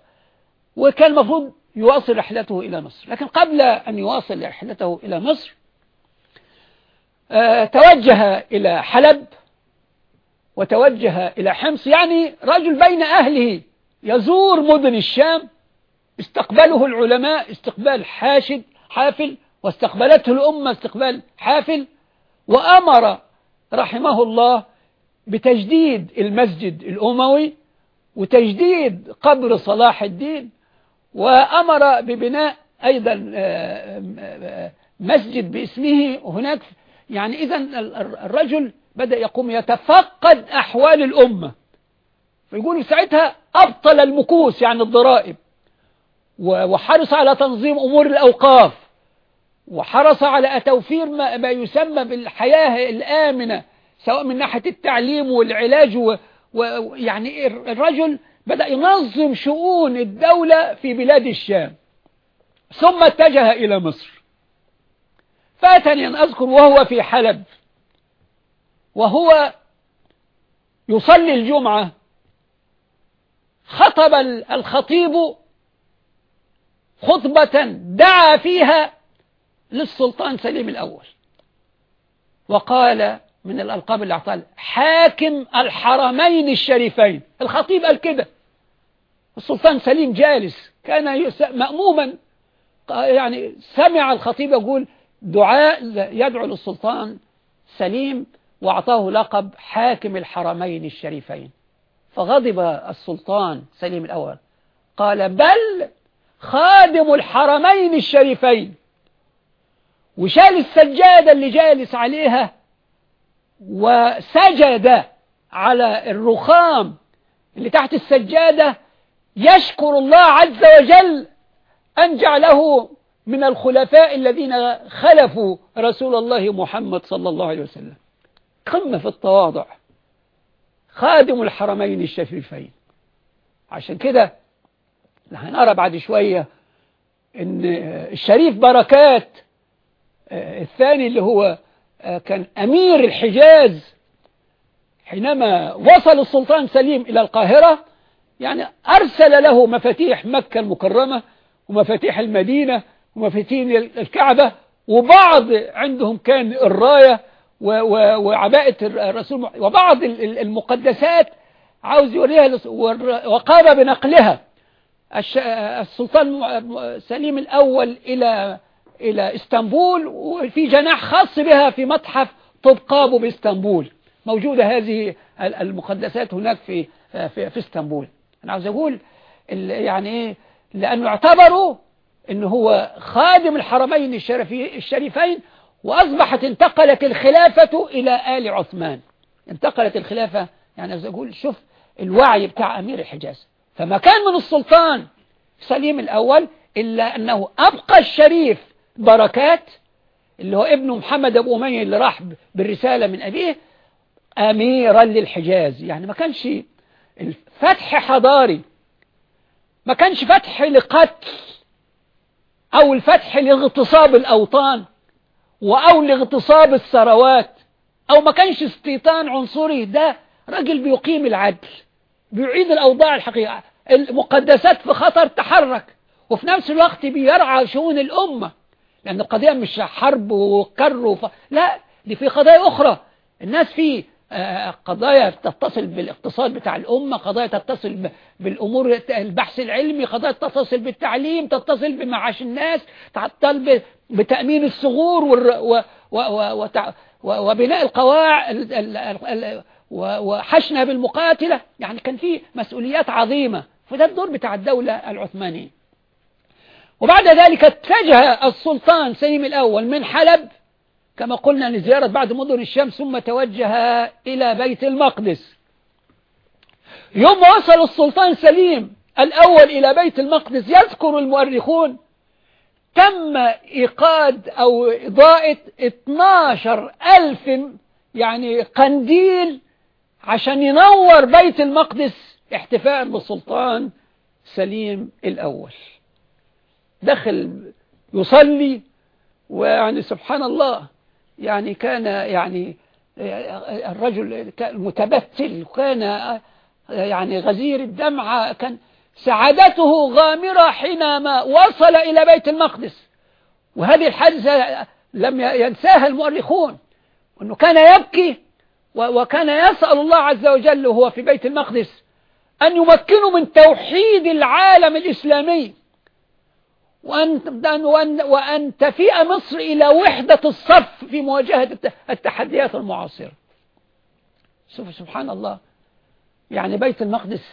وكان المفروض يواصل رحلته إلى مصر. لكن قبل أن يواصل رحلته إلى مصر آه، توجه إلى حلب وتوجه إلى حمص. يعني رجل بين أهله يزور مدن الشام استقبله العلماء استقبال حاشد حافل واستقبلته الأمة استقبال حافل وأمر رحمه الله بتجديد المسجد الأموي وتجديد قبر صلاح الدين وأمر ببناء أيضا آه، آه، مسجد باسمه هناك. يعني إذا الرجل بدأ يقوم يتفقد أحوال الأمة. فيقول ساعتها أبطل المكوس يعني الضرائب. وحرص على تنظيم أمور الأوقاف وحرص على توفير ما, ما يسمى بالحياة الآمنة سواء من ناحية التعليم والعلاج ويعني الرجل بدأ ينظم شؤون الدولة في بلاد الشام ثم اتجه إلى مصر. فاتني أن أذكر وهو في حلب وهو يصلي الجمعة خطب الخطيب خطبة دعا فيها للسلطان سليم الأول. وقال من الألقاب اللي أعطاه حاكم الحرمين الشريفين. الخطيب قال كده. السلطان سليم جالس كان مأموما. يعني سمع الخطيب يقول دعاء يدعو للسلطان سليم وأعطاه لقب حاكم الحرمين الشريفين. فغضب السلطان سليم الأول. قال بل خادم الحرمين الشريفين. وشال السجادة اللي جالس عليها وسجد على الرخام اللي تحت السجادة يشكر الله عز وجل أن جعله من الخلفاء الذين خلفوا رسول الله محمد صلى الله عليه وسلم. قمة في التواضع. خادم الحرمين الشريفين. عشان كده هنرى بعد شوية إن الشريف بركات آه، الثاني اللي هو آه، كان أمير الحجاز حينما وصل السلطان سليم إلى القاهرة يعني أرسل له مفاتيح مكة المكرمة ومفاتيح المدينة ومفاتيح الكعبة وبعض عندهم كان الراية وعباءة الرسول وبعض المقدسات عاوز يوريها وقام بنقلها. السلطان سليم الأول إلى إلى إسطنبول وفي جناح خاص بها في متحف طبقابو بإسطنبول. موجودة هذه المقدسات هناك في في, في إسطنبول. أنا عاوز أقول يعني إيه لأنه اعتبروا أنه هو خادم الحرمين الشريفين وأصبحت انتقلت الخلافة إلى آل عثمان. انتقلت الخلافة يعني عاوز أقول شوف الوعي بتاع أمير الحجاز. فما كان من السلطان سليم الأول إلا أنه أبقى الشريف بركات اللي هو ابنه محمد أبو أمية اللي راح بالرسالة من أبيه أميرا للحجاز. يعني ما كانش الفتح حضاري ما كانش فتح لقتل أو الفتح لاغتصاب الأوطان أو لاغتصاب الثروات أو ما كانش استيطان عنصري. ده راجل بيقيم العدل بيعيد الأوضاع الحقيقة المقدسات في خطر تحرك. وفي نفس الوقت بيرعى شؤون الأمة. لأن القضية مش حرب وكر وف... لا دي في قضايا أخرى. الناس في آه، قضايا تتصل بالاقتصاد بتاع الأمة قضايا تتصل بالأمور البحث العلمي قضايا تتصل بالتعليم تتصل بمعاش الناس تتصل بتأمين الثغور وبناء القواعد وحشنا بالمقاتلة. يعني كان في مسؤوليات عظيمة. فده الدور بتاع الدولة العثمانية. وبعد ذلك اتجه السلطان سليم الأول من حلب كما قلنا لزيارة بعد مدن الشام ثم توجه إلى بيت المقدس. يوم وصل السلطان سليم الأول إلى بيت المقدس يذكر المؤرخون تم إيقاد أو إضاءة 12 ألف يعني قنديل عشان ينور بيت المقدس احتفاء بالسلطان سليم الأول. دخل يصلي ويعني سبحان الله يعني كان يعني الرجل متبتل كان يعني غزير الدمعة كان سعادته غامرة حينما وصل إلى بيت المقدس. وهذه الحادثة لم ينساها المؤرخون أنه كان يبكي وكان يسأل الله عز وجل وهو في بيت المقدس أن يمكنه من توحيد العالم الإسلامي. وأن, وأن, وأن تفيء مصر إلى وحدة الصف في مواجهة التحديات المعاصرة. سبحان الله. يعني بيت المقدس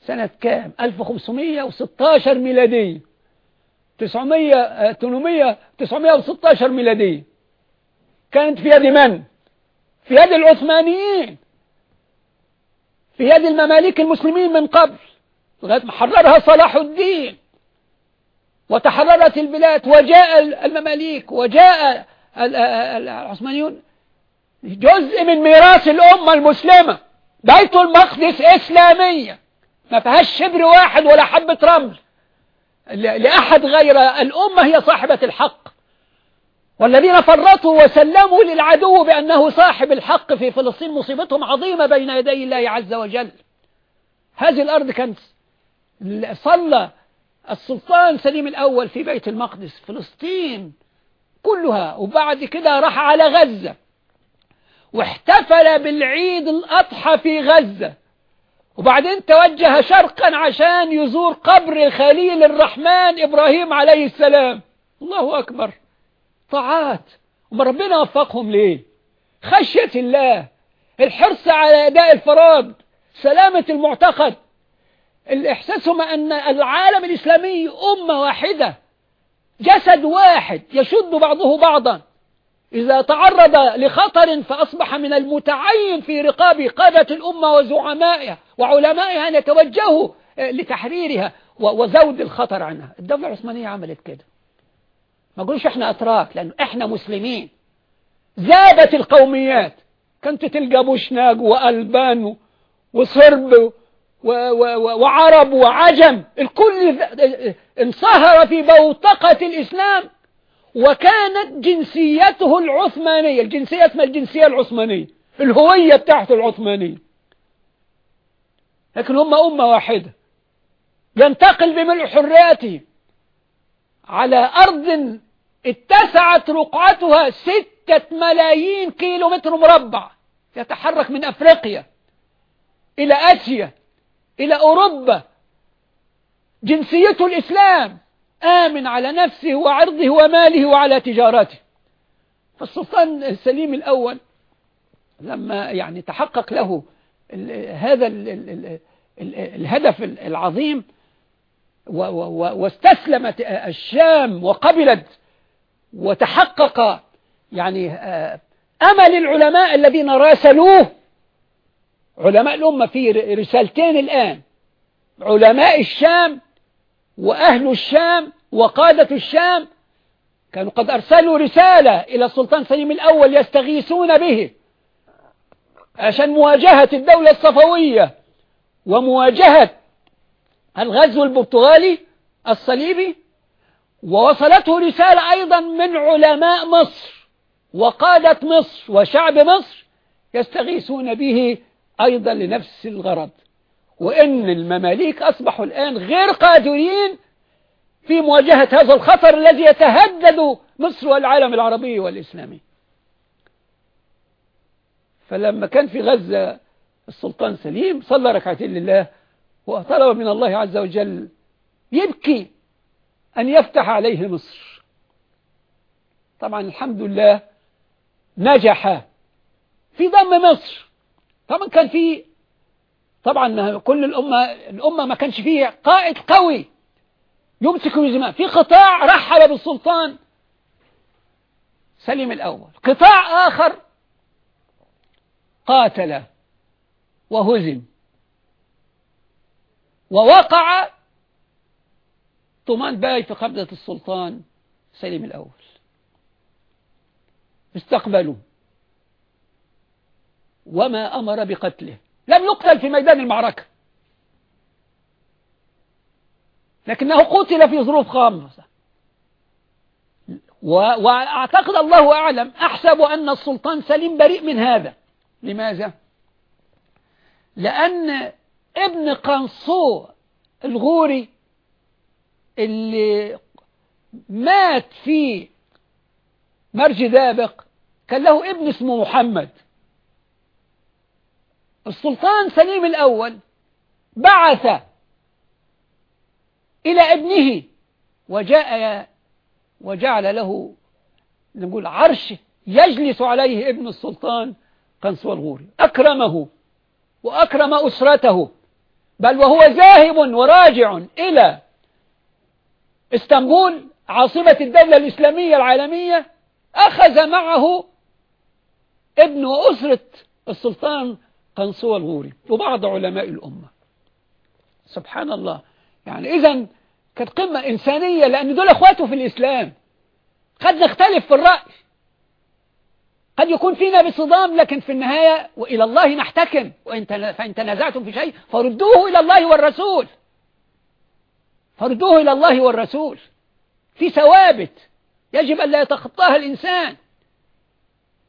سنة كام؟ 1516 ميلادية 900 800 916 ميلادية كانت في يد من؟ في يد العثمانيين. في يد المماليك المسلمين من قبل لغاية ما حررها صلاح الدين وتحررت البلاد وجاء المماليك وجاء العثمانيون جزء من ميراث الأمة المسلمة. بيت المقدس إسلامية ما فيهاش شبر واحد ولا حبة رمل لأحد غير الأمة هي صاحبة الحق. والذين فرطوا وسلموا للعدو بأنه صاحب الحق في فلسطين مصيبتهم عظيمة بين يدي الله عز وجل. هذه الأرض كانت صلى السلطان سليم الأول في بيت المقدس فلسطين كلها. وبعد كده راح على غزة واحتفل بالعيد الأضحى في غزة. وبعدين توجه شرقا عشان يزور قبر خليل الرحمن إبراهيم عليه السلام. الله أكبر. طاعات. وما ربنا وفقهم ليه؟ خشية الله الحرص على أداء الفرائض سلامة المعتقد. الإحساسهم أن العالم الإسلامي أمة واحدة جسد واحد يشد بعضه بعضا. إذا تعرض لخطر فأصبح من المتعين في رقاب قادة الأمة وزعمائها وعلمائها أن يتوجهوا لتحريرها وزود الخطر عنها. الدولة العثمانية عملت كده. ما قولوش إحنا أتراك لأنه إحنا مسلمين. زادت القوميات. كنت تلقى بوشناق وألبان وصرب وعرب وعجم. الكل انصهر في بوتقة الإسلام. وكانت جنسيته العثمانية. الجنسية اسمها الجنسية العثمانية؟ الهوية بتاعته العثمانية. لكن هم أمة واحدة. ينتقل بملء حرياته على أرض اتسعت رقعتها ستة ملايين كيلو متر مربع يتحرك من أفريقيا إلى آسيا إلى أوروبا. جنسيته الإسلام آمن على نفسه وعرضه وماله وعلى تجارته. فالسلطان السليم الأول لما يعني تحقق له هذا الهدف العظيم واستسلمت الشام وقبلت وتحقق يعني آه، أمل العلماء الذين راسلوه. علماء الأمة في رسالتين الآن. علماء الشام وأهل الشام وقادة الشام كانوا قد أرسلوا رسالة إلى السلطان سليم الأول يستغيثون به عشان مواجهة الدولة الصفوية ومواجهة الغزو البرتغالي الصليبي ووصلته رسالة أيضا من علماء مصر وقادة مصر وشعب مصر يستغيثون به أيضا لنفس الغرض. وإن المماليك أصبحوا الآن غير قادرين في مواجهة هذا الخطر الذي يتهدد مصر والعالم العربي والإسلامي. فلما كان في غزة السلطان سليم صلى ركعتين لله وطلب من الله عز وجل يبكي. أن يفتح عليه مصر. طبعا الحمد لله نجح في ضم مصر. طبعا كان في طبعا كل الأمة الأمة ما كانش فيه قائد قوي. يمسك الزمان في قطاع رحب بالسلطان سليم الأول. قطاع آخر قاتل وهزم ووقع طمان باي في قبضة السلطان سليم الأول. استقبلوا. وما أمر بقتله. لم يقتل في ميدان المعركة. لكنه قتل في ظروف خامسة. وأعتقد الله أعلم أحسب أن السلطان سليم بريء من هذا. لماذا؟ لأن ابن قنصو الغوري اللي مات في مرج دابق كان له ابن اسمه محمد. السلطان سليم الأول بعث إلى ابنه وجاء وجعل له نقول عرش يجلس عليه ابن السلطان قنصو الغوري أكرمه وأكرم أسرته بل وهو ذاهب وراجع إلى إسطنبول عاصمة الدولة الإسلامية العالمية أخذ معه ابن أسرة السلطان قنصوة الغوري وبعض علماء الأمة. سبحان الله. يعني إذا كانت قمة إنسانية لأن دول أخواته في الإسلام. قد نختلف في الرأي. قد يكون فينا بصدام لكن في النهاية وإلى الله نحتكم. وإن فإن تنازعتم في شيء فردوه إلى الله والرسول. فردوه إلى الله والرسول في ثوابت يجب أن لا يتخطاها الإنسان.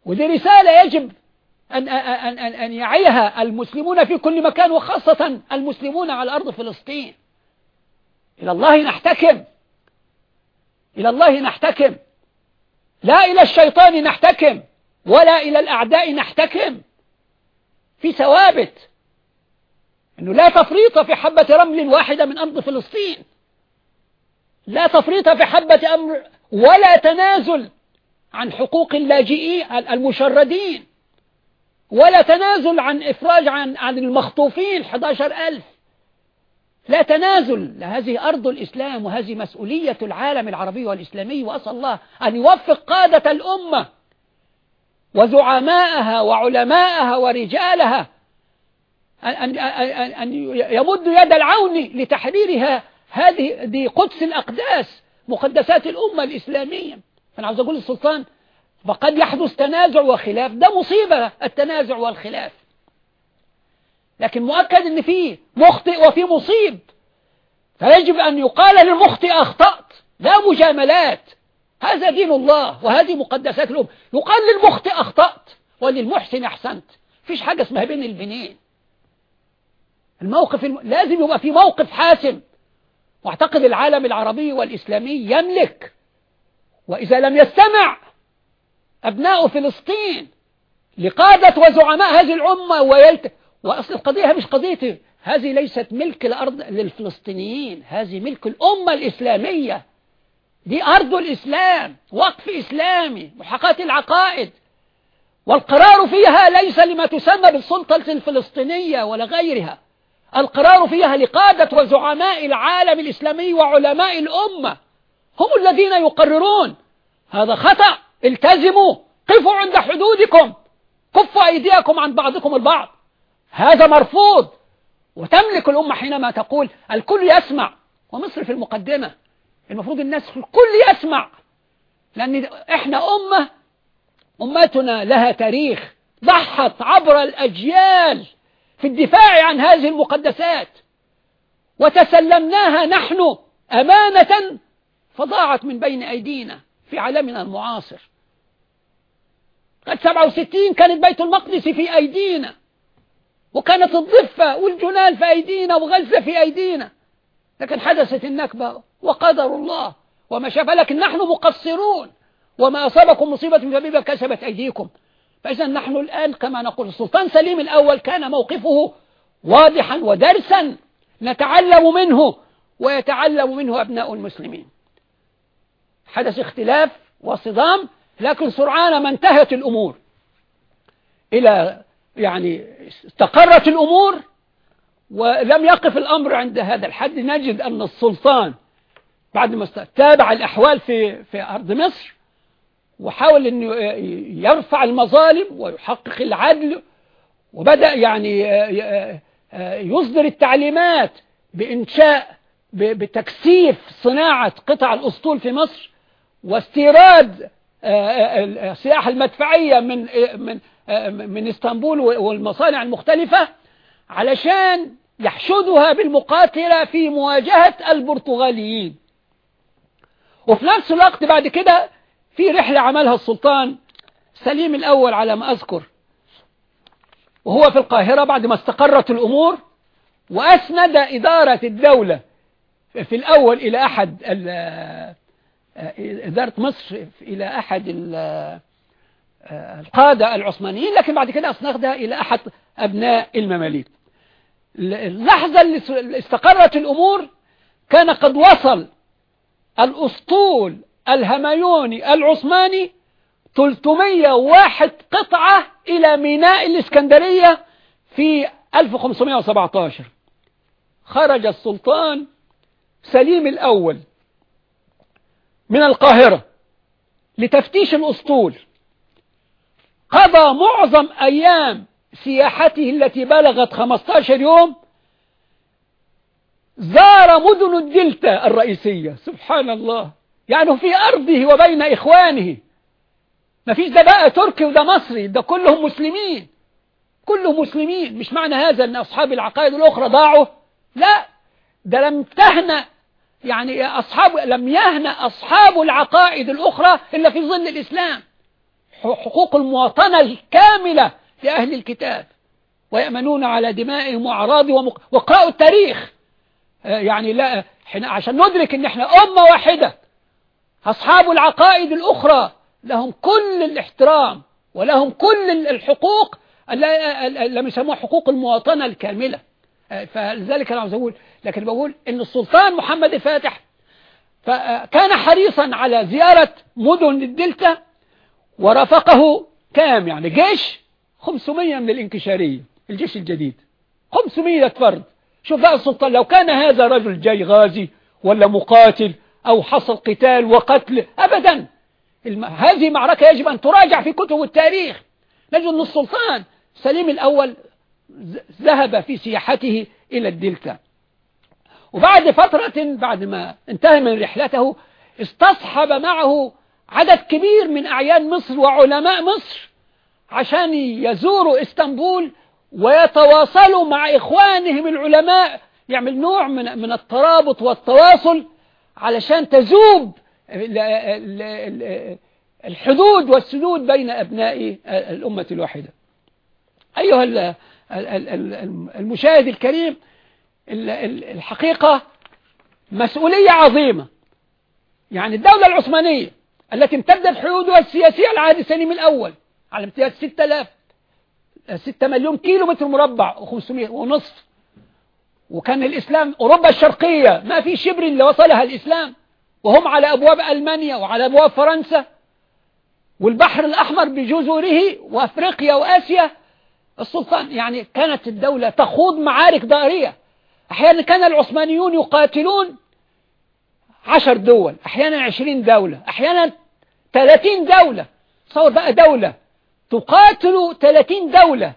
ودي رسالة يجب أن, أن, أن, أن يعيها المسلمون في كل مكان وخاصة المسلمون على أرض فلسطين. إلى الله نحتكم. إلى الله نحتكم. لا إلى الشيطان نحتكم ولا إلى الأعداء نحتكم. في ثوابت. أنه لا تفريط في حبة رمل واحدة من أرض فلسطين. لا تفريط في حبة أمر ولا تنازل عن حقوق اللاجئين المشردين. ولا تنازل عن إفراج عن عن المخطوفين 11000 لا تنازل. هذه أرض الإسلام وهذه مسؤولية العالم العربي والإسلامي وأسأل الله أن يوفق قادة الأمة وزعماءها وعلماءها ورجالها أن, يمد يد العون لتحريرها هذه دي قدس الأقداس مقدسات الأمة الإسلامية. فأنا عاوز أقول للسلطان فقد يحدث تنازع وخلاف. ده مصيبة التنازع والخلاف. لكن مؤكد إن فيه مخطئ وفي مصيب. فيجب أن يقال للمخطئ أخطأت لا مجاملات. هذا دين الله وهذه مقدسات الأم يقال للمخطئ أخطأت وللمحسن أحسنت. فيش حاجة اسمها بين البنين. الموقف الم... لازم يبقى في موقف حاسم. واعتقد العالم العربي والإسلامي يملك. وإذا لم يستمع أبناء فلسطين لقادة وزعماء هذه الأمة ويلت... وأصل القضية مش قضية هذه ليست ملك الأرض للفلسطينيين هذه ملك الأمة الإسلامية دي أرض الإسلام وقف إسلامي محاقاة العقائد. والقرار فيها ليس لما تسمى بالسلطة الفلسطينية ولا غيرها. القرار فيها لقادة وزعماء العالم الإسلامي وعلماء الأمة. هم الذين يقررون. هذا خطأ. التزموا. قفوا عند حدودكم. كفوا أيديكم عن بعضكم البعض. هذا مرفوض. وتملك الأمة حينما تقول الكل يسمع. ومصر في المقدمة. المفروض الناس الكل يسمع. لأن إحنا أمة. أمتنا لها تاريخ. ضحت عبر الأجيال. في الدفاع عن هذه المقدسات. وتسلمناها نحن أمانة فضاعت من بين أيدينا في عالمنا المعاصر. قد 67 كانت بيت المقدس في أيدينا وكانت الضفة والجنال في أيدينا وغزة في أيدينا. لكن حدثت النكبة وقدر الله وما شاف لكن نحن مقصرون. وما أصابكم مصيبة فبما كسبت أيديكم. فإذا نحن الآن كما نقول السلطان سليم الأول كان موقفه واضحا ودرسا نتعلم منه ويتعلم منه أبناء المسلمين. حدث اختلاف وصدام لكن سرعان ما انتهت الأمور. إلى يعني استقرت الأمور ولم يقف الأمر عند هذا الحد. نجد أن السلطان بعد ما تابع الأحوال في في أرض مصر وحاول أن يرفع المظالم ويحقق العدل وبدأ يعني يصدر التعليمات بإنشاء بتكثيف صناعة قطع الأسطول في مصر واستيراد السياحة المدفعية من من من إسطنبول والمصانع المختلفة علشان يحشدها بالمقاتلة في مواجهة البرتغاليين. وفي نفس الوقت بعد كده في رحلة عملها السلطان سليم الأول على ما أذكر وهو في القاهرة بعد ما استقرت الأمور وأسند إدارة الدولة في الأول إلى أحد إدارة مصر إلى أحد القادة العثمانيين لكن بعد كده أسندها إلى أحد أبناء المماليك. اللحظة اللي استقرت الأمور كان قد وصل الأسطول الهمايوني العثماني 301 قطعة إلى ميناء الإسكندرية في 1517 خرج السلطان سليم الأول من القاهرة لتفتيش الأسطول. قضى معظم أيام سياحته التي بلغت 15 يوم. زار مدن الدلتا الرئيسية. سبحان الله. يعني في أرضه وبين إخوانه. ما فيش ده بقى تركي وده مصري ده كلهم مسلمين. كلهم مسلمين. مش معنى هذا أن أصحاب العقائد الأخرى ضاعوا؟ لا. ده لم تهنأ يعني أصحاب لم يهنأ أصحاب العقائد الأخرى إلا في ظل الإسلام. حقوق المواطنة الكاملة لأهل الكتاب. ويأمنون على دمائهم وأعراضهم وقرأوا التاريخ. يعني لا عشان ندرك إن إحنا أمة واحدة. أصحاب العقائد الأخرى لهم كل الاحترام ولهم كل الحقوق لم يسموها حقوق المواطنة الكاملة. فلذلك أنا عاوز أقول لكن بقول إن السلطان محمد الفاتح فكان حريصا على زيارة مدن الدلتا ورافقه كام يعني؟ جيش 500 من الانكشارية الجيش الجديد. 500 فرد. شوف بقى السلطان لو كان هذا رجل جاي غازي ولا مقاتل أو حصل قتال وقتل أبدا. هذه معركة يجب أن تراجع في كتب التاريخ. نجد أن السلطان سليم الأول ذهب في سياحته إلى الدلتا. وبعد فترة بعد ما انتهى من رحلته استصحب معه عدد كبير من أعيان مصر وعلماء مصر عشان يزوروا إسطنبول ويتواصلوا مع إخوانهم العلماء. يعمل نوع من من الترابط والتواصل علشان تذوب الحدود والسدود بين أبناء الأمة الواحدة. أيها المشاهد الكريم الحقيقة مسؤولية عظيمة. يعني الدولة العثمانية التي امتدت حدودها السياسية العهد السليم الأول على امتداد 6000 6 مليون كيلو متر مربع و500 ونصف وكان الإسلام أوروبا الشرقية ما في شبر اللي وصلها الإسلام. وهم على أبواب ألمانيا وعلى أبواب فرنسا. والبحر الأحمر بجزره وأفريقيا وآسيا. السلطان يعني كانت الدولة تخوض معارك ضارية أحيانا كان العثمانيون يقاتلون عشر دول أحيانا عشرين دولة أحيانا ثلاثين دولة. تصور بقى دولة تقاتل ثلاثين دولة.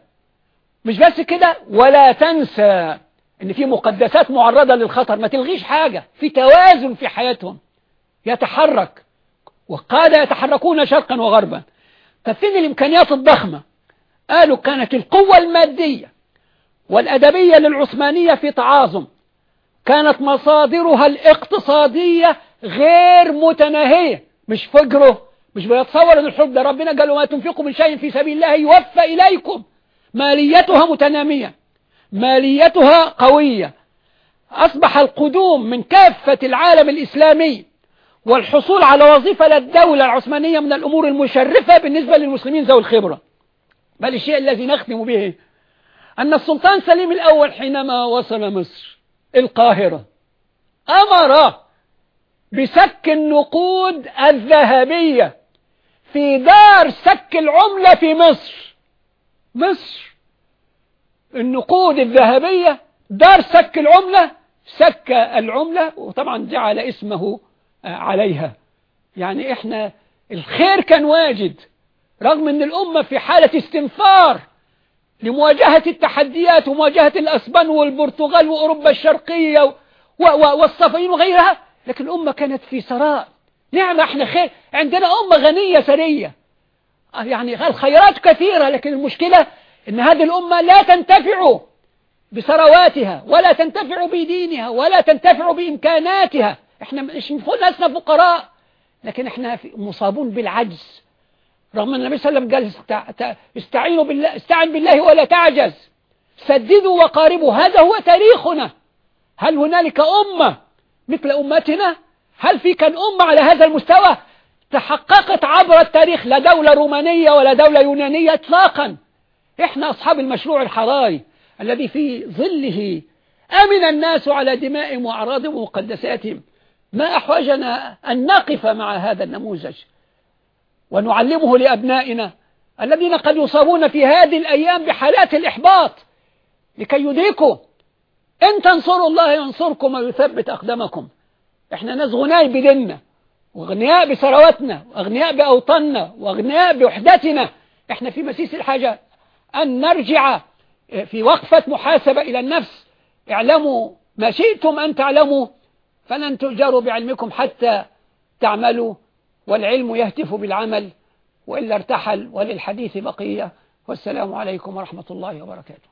مش بس كده ولا تنسى. إن في مقدسات معرضة للخطر ما تلغيش حاجة في توازن في حياتهم يتحرك. وقادة يتحركون شرقا وغربا. طب فين الإمكانيات الضخمة؟ قالوا كانت القوة المادية والأدبية للعثمانية في تعاظم. كانت مصادرها الاقتصادية غير متناهية. مش فجرة مش بيتصور إن الحب ده ربنا قال ما تنفقوا من شيء في سبيل الله يوفى إليكم. ماليتها متنامية. ماليتها قوية. أصبح القدوم من كافة العالم الإسلامي والحصول على وظيفة للدولة العثمانية من الأمور المشرفة بالنسبة للمسلمين ذوي الخبرة. بل الشيء الذي نختم به أن السلطان سليم الأول حينما وصل مصر القاهرة أمر بسك النقود الذهبية في دار سك العملة في مصر. مصر النقود الذهبية دار سك العملة سك العملة وطبعا جعل اسمه عليها. يعني إحنا الخير كان واجد رغم إن الأمة في حالة استنفار لمواجهة التحديات ومواجهة الأسبان والبرتغال وأوروبا الشرقية والصفين وغيرها لكن الأمة كانت في ثراء نعم إحنا خير عندنا أمة غنية سرية. يعني الخيرات كثيرة لكن المشكلة إن هذه الأمة لا تنتفع بثرواتها ولا تنتفع بدينها ولا تنتفع بإمكاناتها. إحنا مش ناسنا فقراء. لكن إحنا مصابون بالعجز. رغم أن النبي صلى الله عليه وسلم قال استعينوا بالله استعن بالله ولا تعجز. سددوا وقاربوا. هذا هو تاريخنا. هل هنالك أمة مثل أمتنا؟ هل في كان أمة على هذا المستوى؟ تحققت عبر التاريخ لا دولة رومانية ولا دولة يونانية اطلاقا. إحنا أصحاب المشروع الحضاري الذي في ظله أمن الناس على دمائهم وأعراضهم ومقدساتهم. ما أحوجنا أن نقف مع هذا النموذج ونعلمه لأبنائنا الذين قد يصابون في هذه الأيام بحالات الإحباط لكي يدركوا. إن تنصروا الله ينصركم ويثبت أقدامكم. إحنا ناس غناء بديننا وأغنياء بثرواتنا وأغنياء بأوطاننا وأغنياء بوحدتنا إحنا في مسيس الحاجة أن نرجع في وقفة محاسبة إلى النفس. اعلموا ما شئتم أن تعلموا فلن تؤجروا بعلمكم حتى تعملوا والعلم يهتف بالعمل وإلا ارتحل وللحديث بقية. والسلام عليكم ورحمة الله وبركاته.